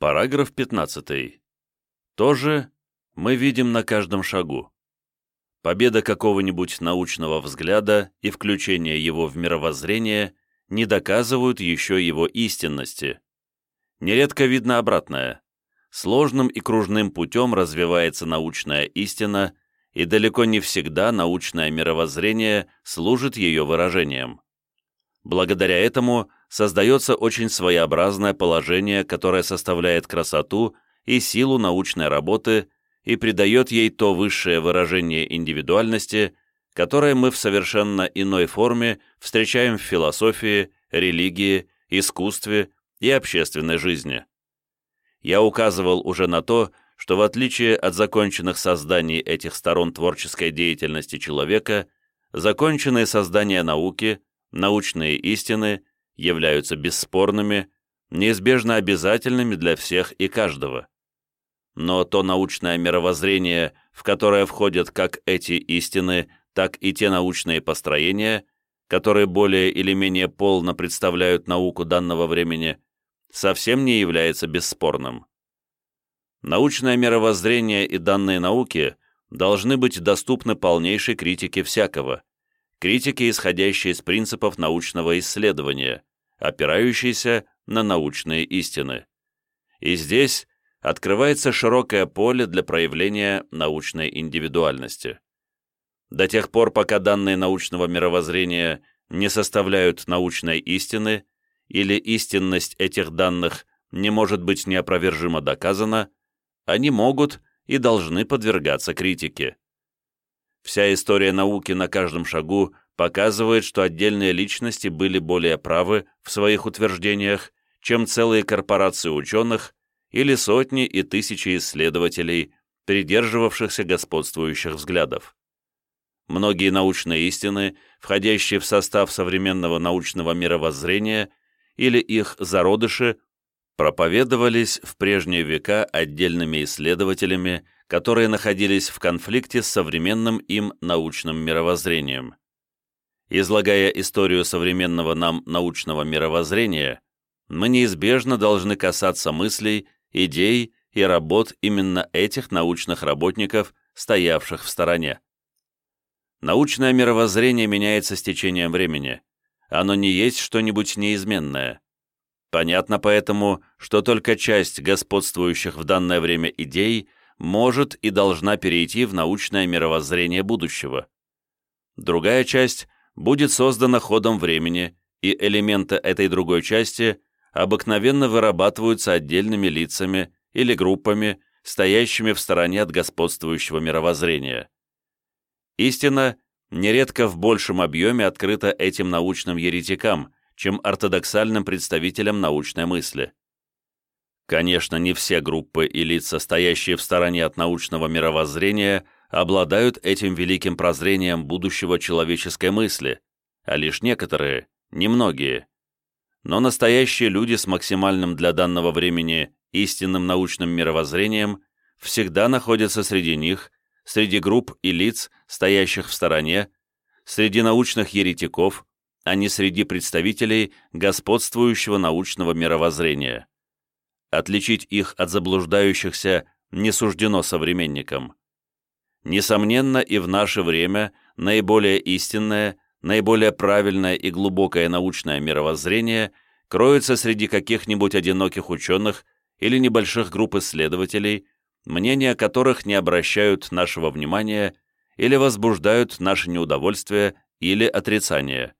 Параграф 15. Тоже мы видим на каждом шагу. Победа какого-нибудь научного взгляда и включение его в мировоззрение не доказывают еще его истинности. Нередко видно обратное. Сложным и кружным путем развивается научная истина, и далеко не всегда научное мировоззрение служит ее выражением. Благодаря этому создается очень своеобразное положение, которое составляет красоту и силу научной работы и придает ей то высшее выражение индивидуальности, которое мы в совершенно иной форме встречаем в философии, религии, искусстве и общественной жизни. Я указывал уже на то, что в отличие от законченных созданий этих сторон творческой деятельности человека, законченные создания науки, научные истины являются бесспорными, неизбежно обязательными для всех и каждого. Но то научное мировоззрение, в которое входят как эти истины, так и те научные построения, которые более или менее полно представляют науку данного времени, совсем не является бесспорным. Научное мировоззрение и данные науки должны быть доступны полнейшей критике всякого, критике, исходящей из принципов научного исследования, опирающейся на научные истины. И здесь открывается широкое поле для проявления научной индивидуальности. До тех пор, пока данные научного мировоззрения не составляют научной истины или истинность этих данных не может быть неопровержимо доказана, они могут и должны подвергаться критике. Вся история науки на каждом шагу показывает, что отдельные личности были более правы в своих утверждениях, чем целые корпорации ученых или сотни и тысячи исследователей, придерживавшихся господствующих взглядов. Многие научные истины, входящие в состав современного научного мировоззрения или их зародыши, проповедовались в прежние века отдельными исследователями, которые находились в конфликте с современным им научным мировоззрением. Излагая историю современного нам научного мировоззрения, мы неизбежно должны касаться мыслей, идей и работ именно этих научных работников, стоявших в стороне. Научное мировоззрение меняется с течением времени. Оно не есть что-нибудь неизменное. Понятно поэтому, что только часть господствующих в данное время идей может и должна перейти в научное мировоззрение будущего. Другая часть будет создана ходом времени, и элементы этой другой части обыкновенно вырабатываются отдельными лицами или группами, стоящими в стороне от господствующего мировоззрения. Истина нередко в большем объеме открыта этим научным еретикам, чем ортодоксальным представителям научной мысли. Конечно, не все группы и лица, стоящие в стороне от научного мировоззрения, обладают этим великим прозрением будущего человеческой мысли, а лишь некоторые, немногие. Но настоящие люди с максимальным для данного времени истинным научным мировоззрением всегда находятся среди них, среди групп и лиц, стоящих в стороне, среди научных еретиков, а не среди представителей господствующего научного мировоззрения. Отличить их от заблуждающихся не суждено современникам. Несомненно, и в наше время наиболее истинное, наиболее правильное и глубокое научное мировоззрение кроется среди каких-нибудь одиноких ученых или небольших групп исследователей, мнения которых не обращают нашего внимания или возбуждают наше неудовольствие или отрицание.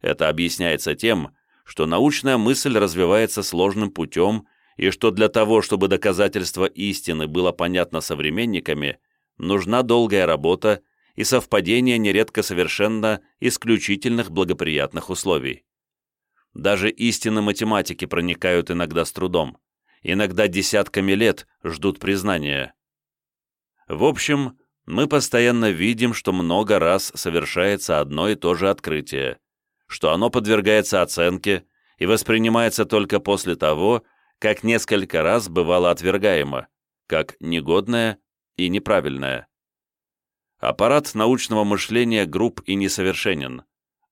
Это объясняется тем, что научная мысль развивается сложным путем и что для того, чтобы доказательство истины было понятно современниками, нужна долгая работа и совпадение нередко совершенно исключительных благоприятных условий. Даже истины математики проникают иногда с трудом, иногда десятками лет ждут признания. В общем, мы постоянно видим, что много раз совершается одно и то же открытие, что оно подвергается оценке и воспринимается только после того, как несколько раз бывало отвергаемо, как негодное и неправильное. Аппарат научного мышления груб и несовершенен.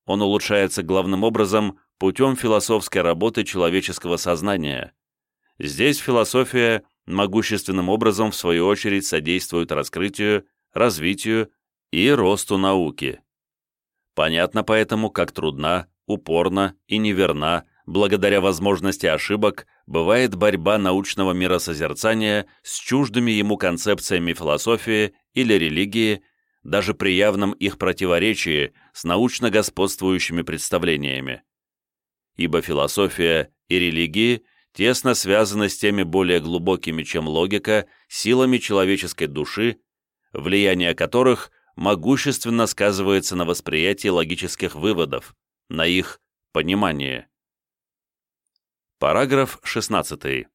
Он улучшается главным образом путем философской работы человеческого сознания. Здесь философия могущественным образом, в свою очередь, содействует раскрытию, развитию и росту науки. Понятно поэтому, как трудна, упорна и неверна, благодаря возможности ошибок, бывает борьба научного миросозерцания с чуждыми ему концепциями философии или религии, даже при явном их противоречии с научно господствующими представлениями. Ибо философия и религии тесно связаны с теми более глубокими, чем логика, силами человеческой души, влияние которых могущественно сказывается на восприятии логических выводов, на их понимании. Параграф 16.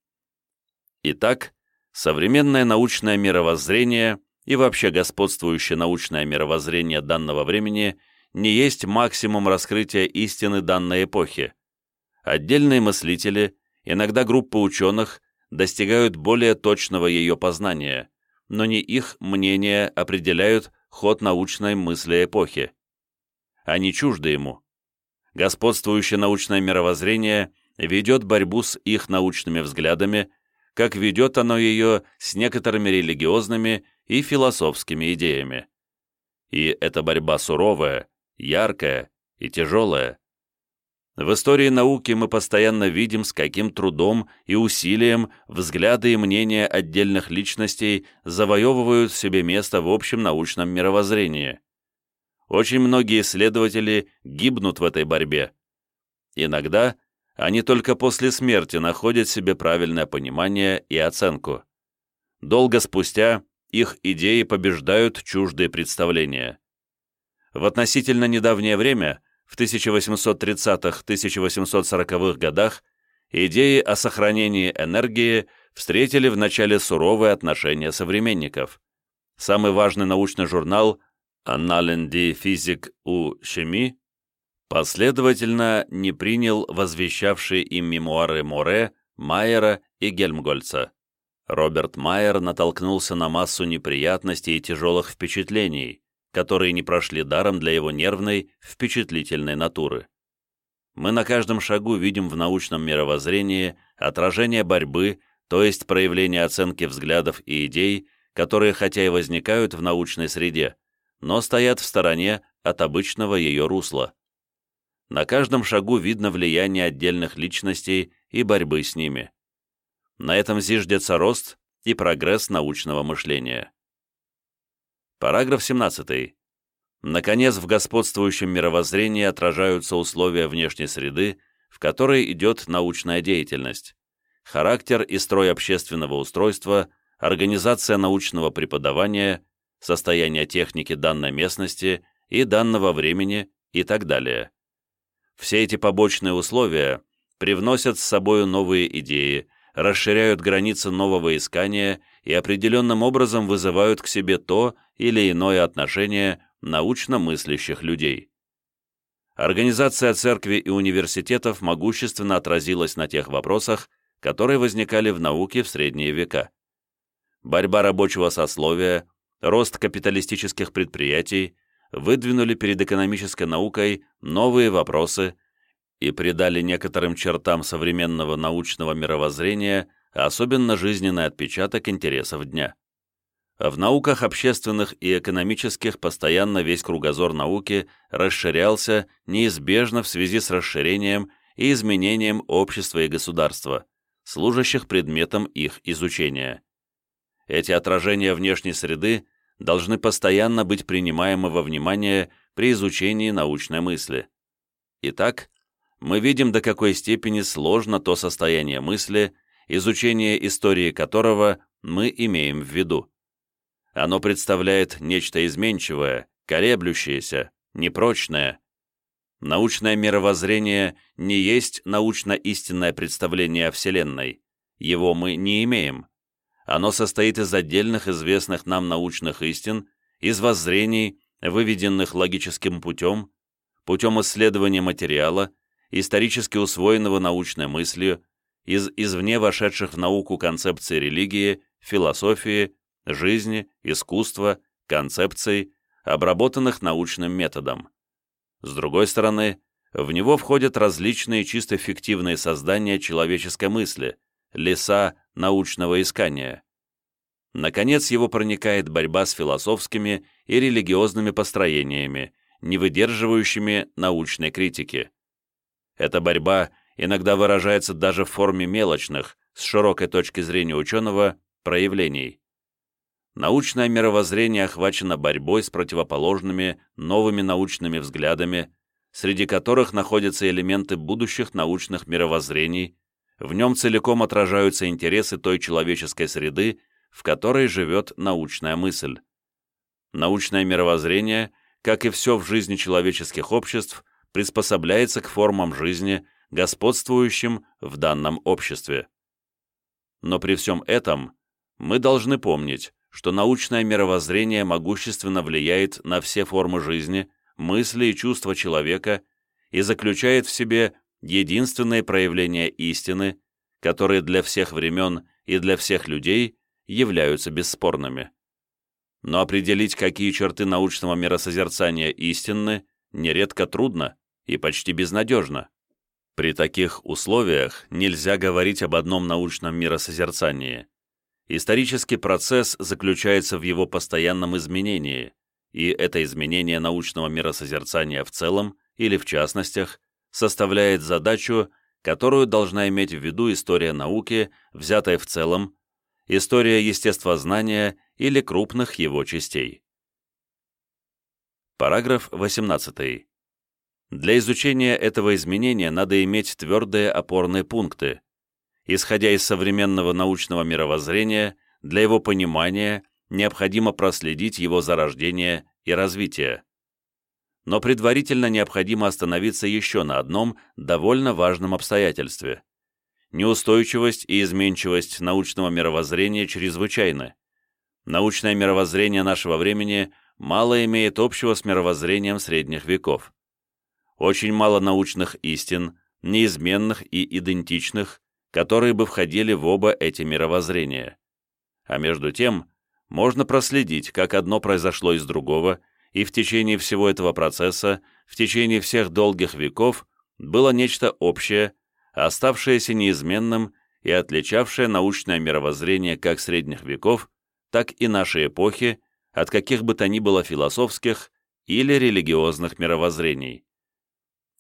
Итак, современное научное мировоззрение и вообще господствующее научное мировоззрение данного времени не есть максимум раскрытия истины данной эпохи. Отдельные мыслители, иногда группы ученых, достигают более точного ее познания, но не их мнения определяют ход научной мысли эпохи. Они чужды ему. Господствующее научное мировоззрение ведет борьбу с их научными взглядами, как ведет оно ее с некоторыми религиозными и философскими идеями. И эта борьба суровая, яркая и тяжелая. В истории науки мы постоянно видим, с каким трудом и усилием взгляды и мнения отдельных личностей завоевывают себе место в общем научном мировоззрении. Очень многие исследователи гибнут в этой борьбе. Иногда они только после смерти находят себе правильное понимание и оценку. Долго спустя их идеи побеждают чуждые представления. В относительно недавнее время, в 1830-1840-х годах, идеи о сохранении энергии встретили в начале суровые отношения современников. Самый важный научный журнал Annalen die Physik у Chemie последовательно не принял возвещавшие им мемуары Море, Майера и Гельмгольца. Роберт Майер натолкнулся на массу неприятностей и тяжелых впечатлений, которые не прошли даром для его нервной, впечатлительной натуры. Мы на каждом шагу видим в научном мировоззрении отражение борьбы, то есть проявление оценки взглядов и идей, которые хотя и возникают в научной среде, но стоят в стороне от обычного ее русла. На каждом шагу видно влияние отдельных личностей и борьбы с ними. На этом зиждется рост и прогресс научного мышления. Параграф 17. Наконец, в господствующем мировоззрении отражаются условия внешней среды, в которой идет научная деятельность, характер и строй общественного устройства, организация научного преподавания, состояние техники данной местности и данного времени и так далее. Все эти побочные условия привносят с собой новые идеи, расширяют границы нового искания и определенным образом вызывают к себе то или иное отношение научно мыслящих людей. Организация церкви и университетов могущественно отразилась на тех вопросах, которые возникали в науке в средние века. Борьба рабочего сословия, рост капиталистических предприятий выдвинули перед экономической наукой новые вопросы и придали некоторым чертам современного научного мировоззрения особенно жизненный отпечаток интересов дня. В науках общественных и экономических постоянно весь кругозор науки расширялся неизбежно в связи с расширением и изменением общества и государства, служащих предметом их изучения. Эти отражения внешней среды должны постоянно быть принимаемы во внимание при изучении научной мысли. Итак, мы видим, до какой степени сложно то состояние мысли, изучение истории которого мы имеем в виду. Оно представляет нечто изменчивое, колеблющееся, непрочное. Научное мировоззрение не есть научно-истинное представление о Вселенной. Его мы не имеем. Оно состоит из отдельных известных нам научных истин, из воззрений, выведенных логическим путем, путем исследования материала, исторически усвоенного научной мыслью, из извне вошедших в науку концепций религии, философии, жизни, искусства, концепций, обработанных научным методом. С другой стороны, в него входят различные чисто фиктивные создания человеческой мысли, леса научного искания. Наконец его проникает борьба с философскими и религиозными построениями, не выдерживающими научной критики. Эта борьба иногда выражается даже в форме мелочных, с широкой точки зрения ученого, проявлений. Научное мировоззрение охвачено борьбой с противоположными новыми научными взглядами, среди которых находятся элементы будущих научных мировоззрений, в нем целиком отражаются интересы той человеческой среды, в которой живет научная мысль. Научное мировоззрение, как и все в жизни человеческих обществ, приспособляется к формам жизни, господствующим в данном обществе. Но при всем этом мы должны помнить, что научное мировоззрение могущественно влияет на все формы жизни, мысли и чувства человека и заключает в себе единственные проявления истины, которые для всех времен и для всех людей являются бесспорными. Но определить, какие черты научного миросозерцания истинны, нередко трудно и почти безнадежно. При таких условиях нельзя говорить об одном научном миросозерцании. Исторический процесс заключается в его постоянном изменении, и это изменение научного миросозерцания в целом или в частностях составляет задачу, которую должна иметь в виду история науки, взятая в целом, история естествознания или крупных его частей. Параграф 18. Для изучения этого изменения надо иметь твердые опорные пункты. Исходя из современного научного мировоззрения, для его понимания необходимо проследить его зарождение и развитие но предварительно необходимо остановиться еще на одном довольно важном обстоятельстве. Неустойчивость и изменчивость научного мировоззрения чрезвычайны. Научное мировоззрение нашего времени мало имеет общего с мировоззрением средних веков. Очень мало научных истин, неизменных и идентичных, которые бы входили в оба эти мировоззрения. А между тем, можно проследить, как одно произошло из другого – и в течение всего этого процесса, в течение всех долгих веков, было нечто общее, оставшееся неизменным и отличавшее научное мировоззрение как средних веков, так и нашей эпохи от каких бы то ни было философских или религиозных мировоззрений.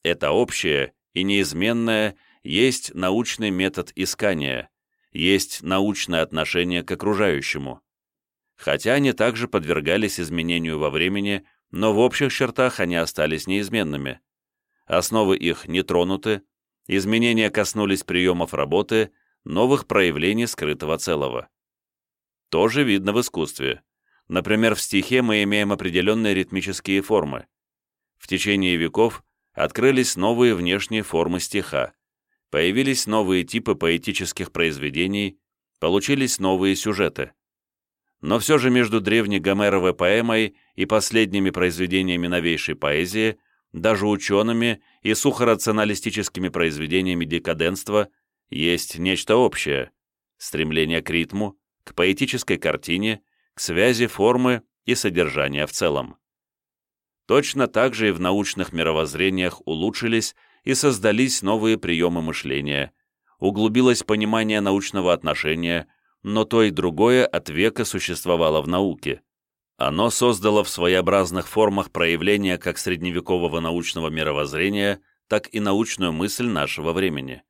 Это общее и неизменное есть научный метод искания, есть научное отношение к окружающему хотя они также подвергались изменению во времени, но в общих чертах они остались неизменными. Основы их не тронуты, изменения коснулись приемов работы, новых проявлений скрытого целого. Тоже видно в искусстве. Например, в стихе мы имеем определенные ритмические формы. В течение веков открылись новые внешние формы стиха, появились новые типы поэтических произведений, получились новые сюжеты но все же между древней Гомеровой поэмой и последними произведениями новейшей поэзии, даже учеными и сухорационалистическими произведениями декаденства, есть нечто общее – стремление к ритму, к поэтической картине, к связи формы и содержания в целом. Точно так же и в научных мировоззрениях улучшились и создались новые приемы мышления, углубилось понимание научного отношения – но то и другое от века существовало в науке. Оно создало в своеобразных формах проявления как средневекового научного мировоззрения, так и научную мысль нашего времени.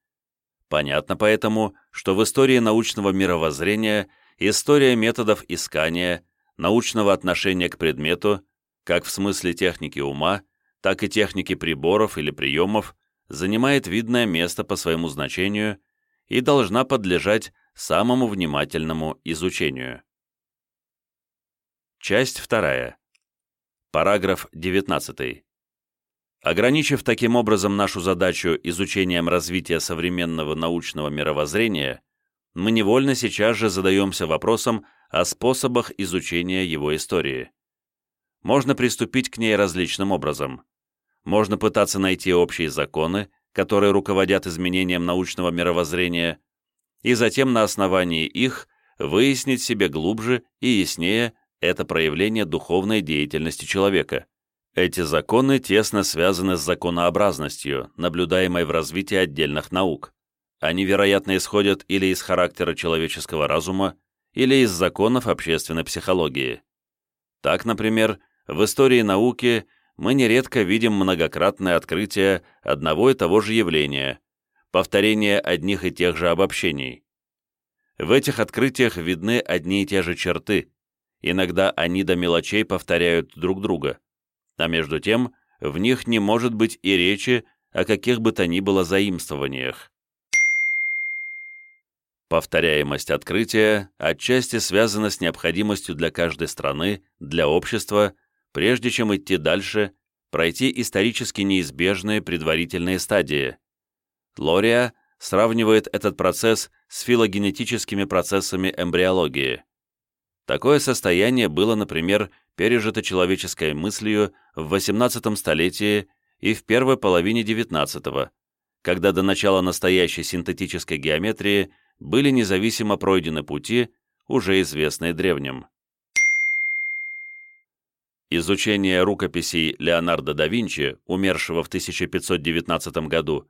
Понятно поэтому, что в истории научного мировоззрения история методов искания, научного отношения к предмету, как в смысле техники ума, так и техники приборов или приемов, занимает видное место по своему значению и должна подлежать самому внимательному изучению. Часть вторая. Параграф 19. Ограничив таким образом нашу задачу изучением развития современного научного мировоззрения, мы невольно сейчас же задаемся вопросом о способах изучения его истории. Можно приступить к ней различным образом. Можно пытаться найти общие законы, которые руководят изменением научного мировоззрения, и затем на основании их выяснить себе глубже и яснее это проявление духовной деятельности человека. Эти законы тесно связаны с законообразностью, наблюдаемой в развитии отдельных наук. Они, вероятно, исходят или из характера человеческого разума, или из законов общественной психологии. Так, например, в истории науки мы нередко видим многократное открытие одного и того же явления, повторение одних и тех же обобщений. В этих открытиях видны одни и те же черты, иногда они до мелочей повторяют друг друга, а между тем в них не может быть и речи о каких бы то ни было заимствованиях. Повторяемость открытия отчасти связана с необходимостью для каждой страны, для общества, прежде чем идти дальше, пройти исторически неизбежные предварительные стадии. Лория сравнивает этот процесс с филогенетическими процессами эмбриологии. Такое состояние было, например, пережито человеческой мыслью в XVIII столетии и в первой половине XIX, когда до начала настоящей синтетической геометрии были независимо пройдены пути, уже известные древним. Изучение рукописей Леонардо да Винчи, умершего в 1519 году,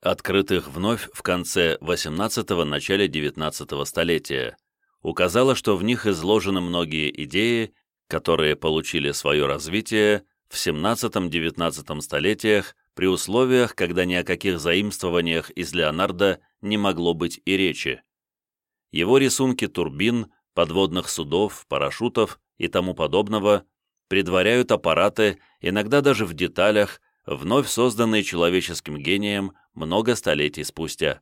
открытых вновь в конце XVIII – начале XIX столетия, указало, что в них изложены многие идеи, которые получили свое развитие в XVII-XIX столетиях при условиях, когда ни о каких заимствованиях из Леонардо не могло быть и речи. Его рисунки турбин, подводных судов, парашютов и тому подобного предваряют аппараты, иногда даже в деталях, вновь созданные человеческим гением много столетий спустя.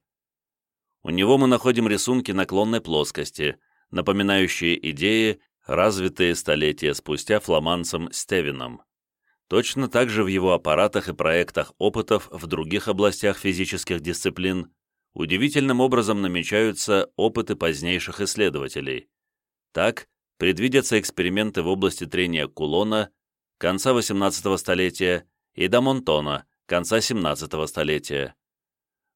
У него мы находим рисунки наклонной плоскости, напоминающие идеи, развитые столетия спустя фламандцем Стевином. Точно так же в его аппаратах и проектах опытов в других областях физических дисциплин удивительным образом намечаются опыты позднейших исследователей. Так, предвидятся эксперименты в области трения кулона конца XVIII столетия и до Монтона, конца 17 столетия.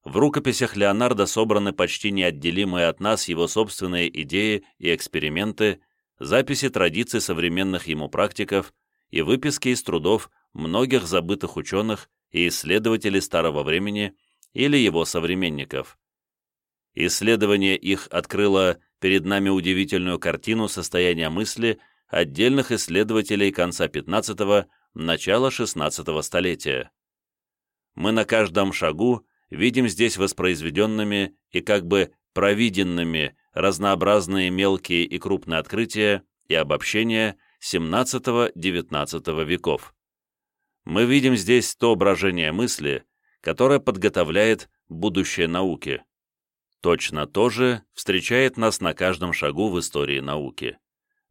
В рукописях Леонардо собраны почти неотделимые от нас его собственные идеи и эксперименты, записи традиций современных ему практиков и выписки из трудов многих забытых ученых и исследователей старого времени или его современников. Исследование их открыло перед нами удивительную картину состояния мысли отдельных исследователей конца 15 начало XVI столетия. Мы на каждом шагу видим здесь воспроизведенными и как бы провиденными разнообразные мелкие и крупные открытия и обобщения XVII-XIX веков. Мы видим здесь то брожение мысли, которое подготовляет будущее науки. Точно то же встречает нас на каждом шагу в истории науки.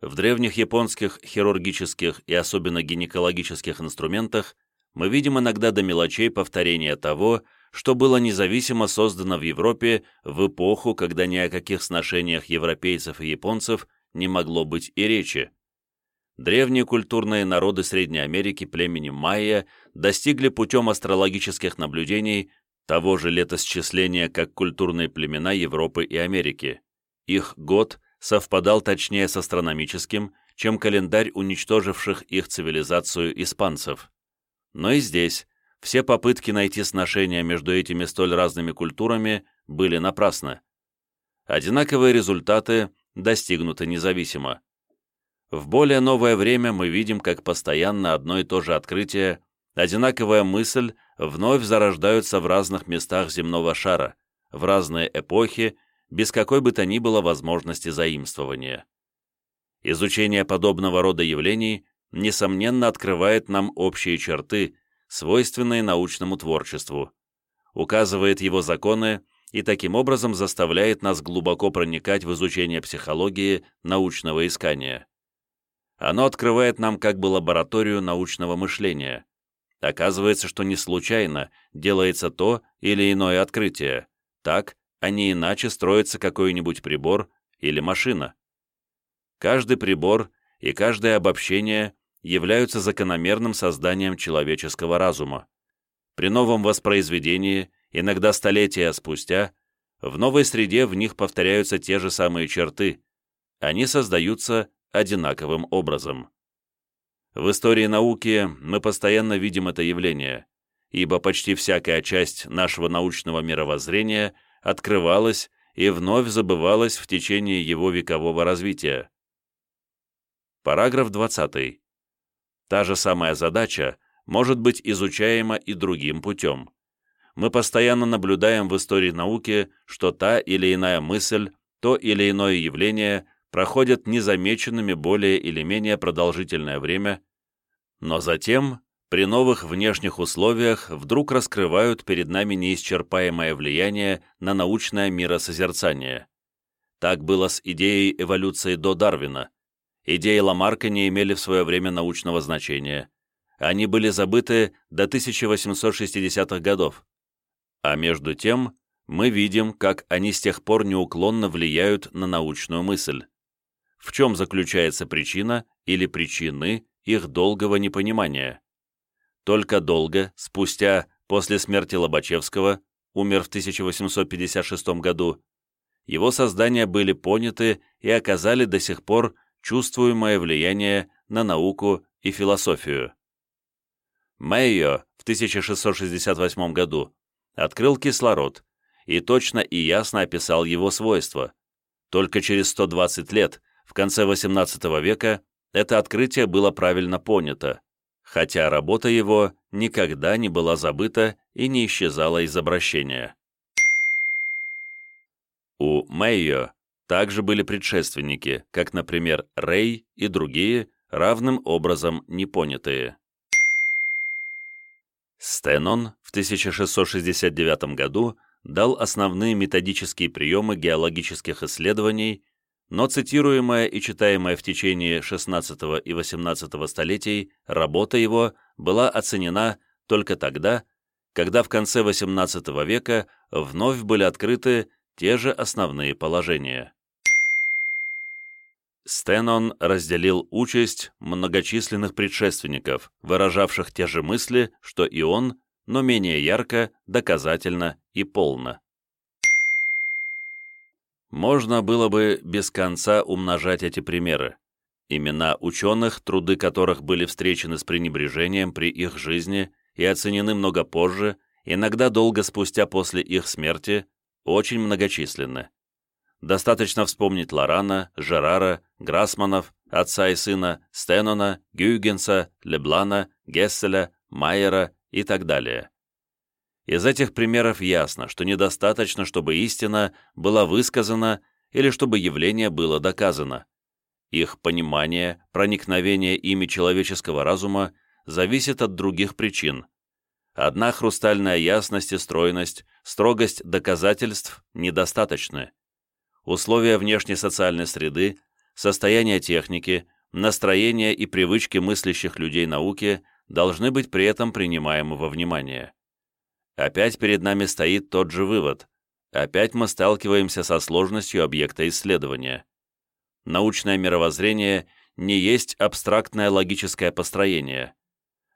В древних японских хирургических и особенно гинекологических инструментах мы видим иногда до мелочей повторения того, что было независимо создано в Европе в эпоху, когда ни о каких сношениях европейцев и японцев не могло быть и речи. Древние культурные народы Средней Америки племени майя достигли путем астрологических наблюдений того же летосчисления, как культурные племена Европы и Америки. Их год совпадал точнее с астрономическим, чем календарь уничтоживших их цивилизацию испанцев. Но и здесь все попытки найти сношения между этими столь разными культурами были напрасны. Одинаковые результаты достигнуты независимо. В более новое время мы видим, как постоянно одно и то же открытие, одинаковая мысль вновь зарождаются в разных местах земного шара, в разные эпохи, без какой бы то ни было возможности заимствования. Изучение подобного рода явлений, несомненно, открывает нам общие черты, свойственные научному творчеству, указывает его законы и таким образом заставляет нас глубоко проникать в изучение психологии научного искания. Оно открывает нам как бы лабораторию научного мышления, Оказывается, что не случайно делается то или иное открытие. Так, а не иначе строится какой-нибудь прибор или машина. Каждый прибор и каждое обобщение являются закономерным созданием человеческого разума. При новом воспроизведении, иногда столетия спустя, в новой среде в них повторяются те же самые черты. Они создаются одинаковым образом. В истории науки мы постоянно видим это явление, ибо почти всякая часть нашего научного мировоззрения открывалось и вновь забывалось в течение его векового развития. Параграф 20. Та же самая задача может быть изучаема и другим путем. Мы постоянно наблюдаем в истории науки, что та или иная мысль, то или иное явление проходят незамеченными более или менее продолжительное время, но затем при новых внешних условиях вдруг раскрывают перед нами неисчерпаемое влияние на научное миросозерцание. Так было с идеей эволюции до Дарвина. Идеи Ламарка не имели в свое время научного значения. Они были забыты до 1860-х годов. А между тем, мы видим, как они с тех пор неуклонно влияют на научную мысль. В чем заключается причина или причины их долгого непонимания? Только долго, спустя, после смерти Лобачевского, умер в 1856 году, его создания были поняты и оказали до сих пор чувствуемое влияние на науку и философию. Мэйо в 1668 году открыл кислород и точно и ясно описал его свойства. Только через 120 лет, в конце XVIII века, это открытие было правильно понято хотя работа его никогда не была забыта и не исчезала из обращения. У Мэйо также были предшественники, как, например, Рэй и другие, равным образом непонятые. Стенон в 1669 году дал основные методические приемы геологических исследований но цитируемая и читаемая в течение XVI и XVIII столетий работа его была оценена только тогда, когда в конце XVIII века вновь были открыты те же основные положения. Стенон разделил участь многочисленных предшественников, выражавших те же мысли, что и он, но менее ярко, доказательно и полно. Можно было бы без конца умножать эти примеры. Имена ученых, труды которых были встречены с пренебрежением при их жизни и оценены много позже, иногда долго спустя после их смерти, очень многочисленны. Достаточно вспомнить Лорана, Жерара, Грасманов, отца и сына, Стеннона, Гюйгенса, Леблана, Гесселя, Майера и так далее. Из этих примеров ясно, что недостаточно, чтобы истина была высказана или чтобы явление было доказано. Их понимание, проникновение ими человеческого разума зависит от других причин. Одна хрустальная ясность и стройность, строгость доказательств недостаточны. Условия внешней социальной среды, состояние техники, настроение и привычки мыслящих людей науки должны быть при этом принимаемы во внимание. Опять перед нами стоит тот же вывод. Опять мы сталкиваемся со сложностью объекта исследования. Научное мировоззрение не есть абстрактное логическое построение.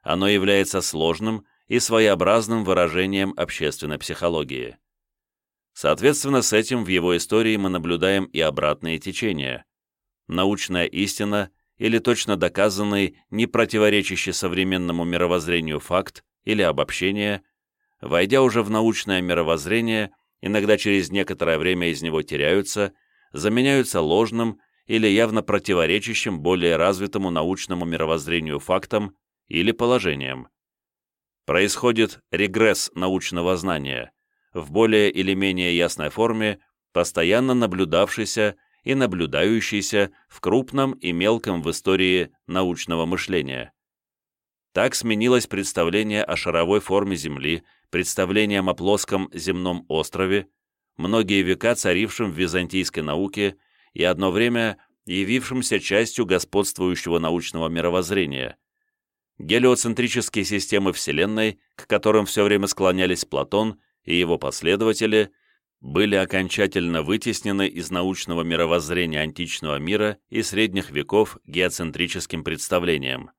Оно является сложным и своеобразным выражением общественной психологии. Соответственно, с этим в его истории мы наблюдаем и обратные течения. Научная истина или точно доказанный, не противоречащий современному мировоззрению факт или обобщение – войдя уже в научное мировоззрение, иногда через некоторое время из него теряются, заменяются ложным или явно противоречащим более развитому научному мировоззрению фактам или положениям. Происходит регресс научного знания, в более или менее ясной форме, постоянно наблюдавшийся и наблюдающийся в крупном и мелком в истории научного мышления. Так сменилось представление о шаровой форме Земли, представлением о плоском земном острове, многие века царившим в византийской науке и одно время явившимся частью господствующего научного мировоззрения. Гелиоцентрические системы Вселенной, к которым все время склонялись Платон и его последователи, были окончательно вытеснены из научного мировоззрения античного мира и средних веков геоцентрическим представлением.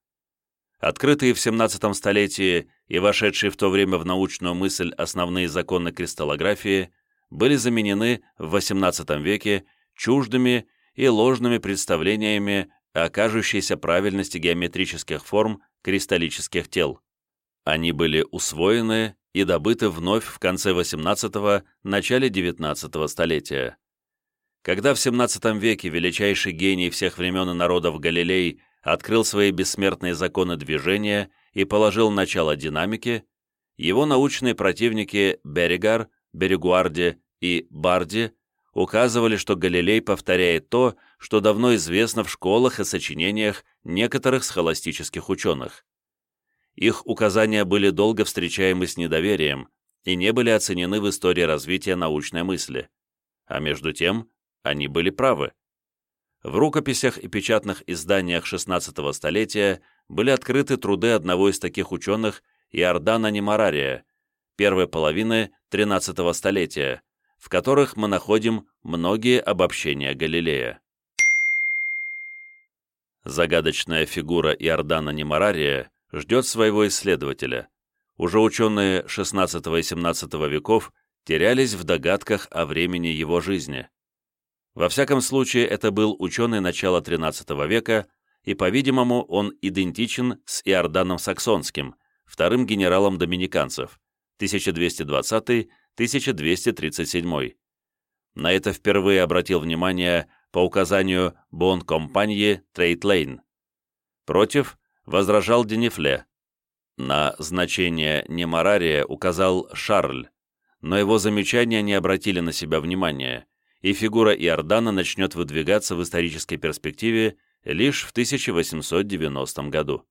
Открытые в 17 столетии и вошедшие в то время в научную мысль основные законы кристаллографии были заменены в XVIII веке чуждыми и ложными представлениями о кажущейся правильности геометрических форм кристаллических тел. Они были усвоены и добыты вновь в конце XVIII – начале XIX столетия. Когда в XVII веке величайший гений всех времен и народов Галилей открыл свои бессмертные законы движения и положил начало динамике, его научные противники Берегар, Берегуарди и Барди указывали, что Галилей повторяет то, что давно известно в школах и сочинениях некоторых схоластических ученых. Их указания были долго встречаемы с недоверием и не были оценены в истории развития научной мысли. А между тем, они были правы. В рукописях и печатных изданиях XVI столетия были открыты труды одного из таких ученых Иордана Немарария, первой половины XIII столетия, в которых мы находим многие обобщения Галилея. Загадочная фигура Иордана Немарария ждет своего исследователя. Уже ученые XVI и XVII веков терялись в догадках о времени его жизни. Во всяком случае, это был ученый начала XIII века, и, по-видимому, он идентичен с Иорданом Саксонским, вторым генералом доминиканцев, 1220-1237. На это впервые обратил внимание по указанию Бонкомпаньи Трейд-Лейн. Против возражал Денифле. На значение немарария указал Шарль, но его замечания не обратили на себя внимания, и фигура Иордана начнет выдвигаться в исторической перспективе лишь в 1890 году.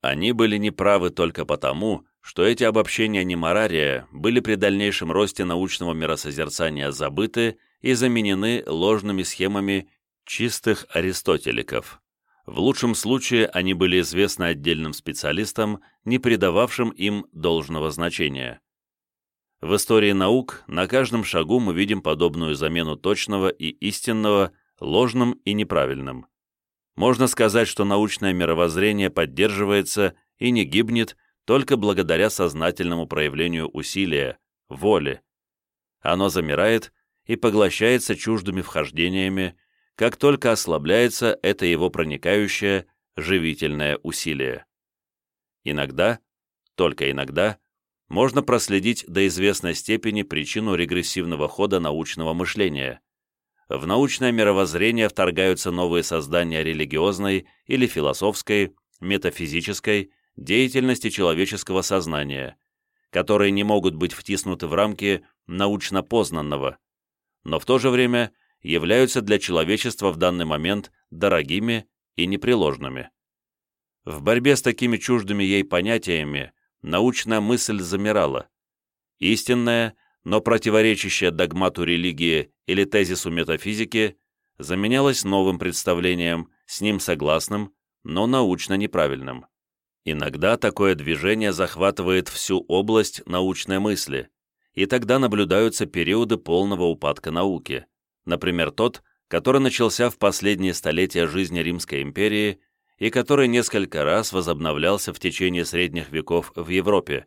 Они были неправы только потому, что эти обобщения Немарария были при дальнейшем росте научного миросозерцания забыты и заменены ложными схемами чистых аристотеликов. В лучшем случае они были известны отдельным специалистам, не придававшим им должного значения. В истории наук на каждом шагу мы видим подобную замену точного и истинного ложным и неправильным. Можно сказать, что научное мировоззрение поддерживается и не гибнет только благодаря сознательному проявлению усилия, воли. Оно замирает и поглощается чуждыми вхождениями, как только ослабляется это его проникающее, живительное усилие. Иногда, только иногда, можно проследить до известной степени причину регрессивного хода научного мышления. В научное мировоззрение вторгаются новые создания религиозной или философской, метафизической деятельности человеческого сознания, которые не могут быть втиснуты в рамки научно познанного, но в то же время – являются для человечества в данный момент дорогими и непреложными. В борьбе с такими чуждыми ей понятиями научная мысль замирала. Истинная, но противоречащая догмату религии или тезису метафизики, заменялась новым представлением, с ним согласным, но научно неправильным. Иногда такое движение захватывает всю область научной мысли, и тогда наблюдаются периоды полного упадка науки например, тот, который начался в последние столетия жизни Римской империи и который несколько раз возобновлялся в течение средних веков в Европе.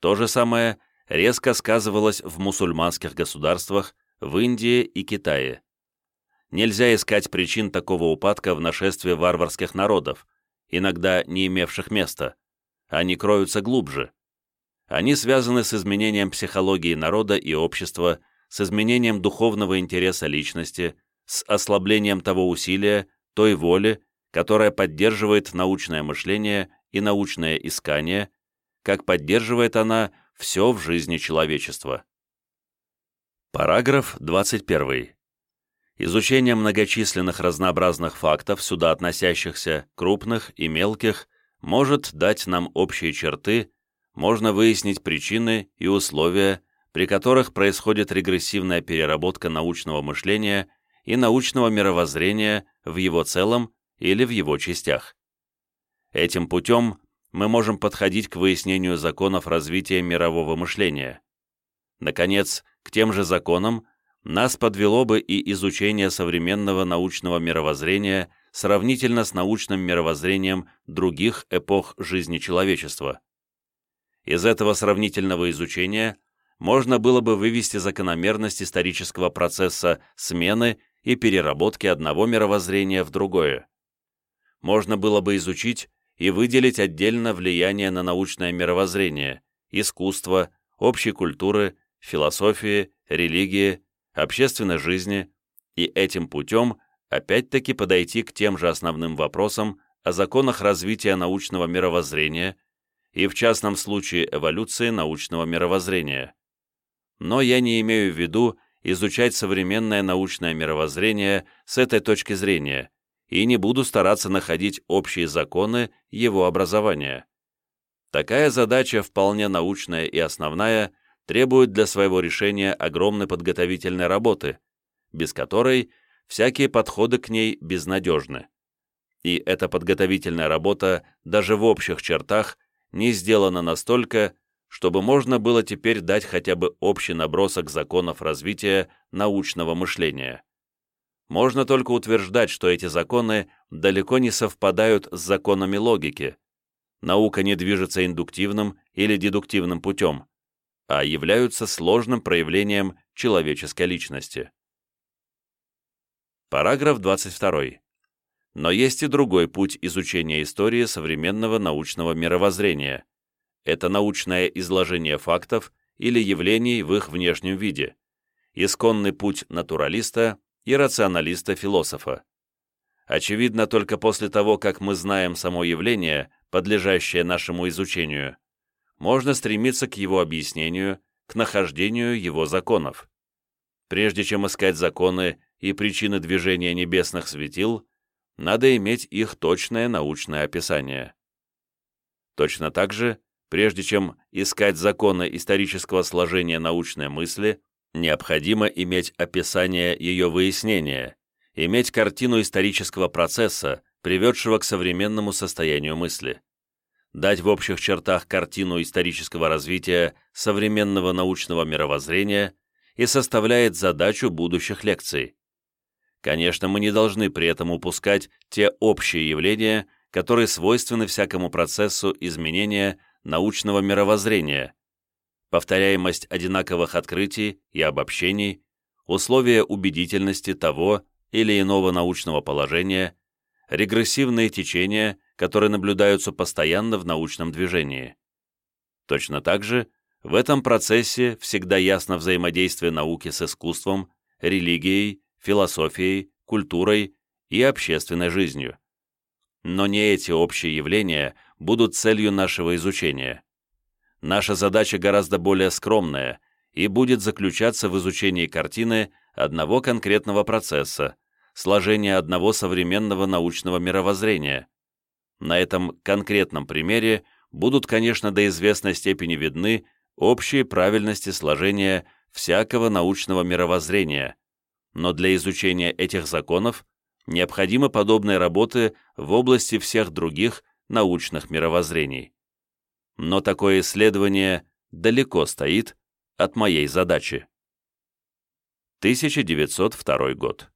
То же самое резко сказывалось в мусульманских государствах, в Индии и Китае. Нельзя искать причин такого упадка в нашествии варварских народов, иногда не имевших места. Они кроются глубже. Они связаны с изменением психологии народа и общества, с изменением духовного интереса личности, с ослаблением того усилия, той воли, которая поддерживает научное мышление и научное искание, как поддерживает она все в жизни человечества. Параграф 21. Изучение многочисленных разнообразных фактов, сюда относящихся, крупных и мелких, может дать нам общие черты, можно выяснить причины и условия, при которых происходит регрессивная переработка научного мышления и научного мировоззрения в его целом или в его частях. Этим путем мы можем подходить к выяснению законов развития мирового мышления. Наконец, к тем же законам нас подвело бы и изучение современного научного мировоззрения сравнительно с научным мировоззрением других эпох жизни человечества. Из этого сравнительного изучения можно было бы вывести закономерность исторического процесса смены и переработки одного мировоззрения в другое. Можно было бы изучить и выделить отдельно влияние на научное мировоззрение, искусство, общей культуры, философии, религии, общественной жизни, и этим путем опять-таки подойти к тем же основным вопросам о законах развития научного мировоззрения и, в частном случае, эволюции научного мировоззрения. Но я не имею в виду изучать современное научное мировоззрение с этой точки зрения и не буду стараться находить общие законы его образования. Такая задача, вполне научная и основная, требует для своего решения огромной подготовительной работы, без которой всякие подходы к ней безнадежны. И эта подготовительная работа даже в общих чертах не сделана настолько, чтобы можно было теперь дать хотя бы общий набросок законов развития научного мышления. Можно только утверждать, что эти законы далеко не совпадают с законами логики. Наука не движется индуктивным или дедуктивным путем, а являются сложным проявлением человеческой личности. Параграф 22. Но есть и другой путь изучения истории современного научного мировоззрения. Это научное изложение фактов или явлений в их внешнем виде, исконный путь натуралиста и рационалиста-философа. Очевидно, только после того, как мы знаем само явление, подлежащее нашему изучению, можно стремиться к его объяснению, к нахождению его законов. Прежде чем искать законы и причины движения небесных светил, надо иметь их точное научное описание. Точно так же, прежде чем искать законы исторического сложения научной мысли, необходимо иметь описание ее выяснения, иметь картину исторического процесса, приведшего к современному состоянию мысли, дать в общих чертах картину исторического развития современного научного мировоззрения и составляет задачу будущих лекций. Конечно, мы не должны при этом упускать те общие явления, которые свойственны всякому процессу изменения научного мировоззрения, повторяемость одинаковых открытий и обобщений, условия убедительности того или иного научного положения, регрессивные течения, которые наблюдаются постоянно в научном движении. Точно так же в этом процессе всегда ясно взаимодействие науки с искусством, религией, философией, культурой и общественной жизнью. Но не эти общие явления будут целью нашего изучения. Наша задача гораздо более скромная и будет заключаться в изучении картины одного конкретного процесса, сложения одного современного научного мировоззрения. На этом конкретном примере будут, конечно, до известной степени видны общие правильности сложения всякого научного мировоззрения, но для изучения этих законов необходимы подобные работы в области всех других научных мировоззрений. Но такое исследование далеко стоит от моей задачи. 1902 год.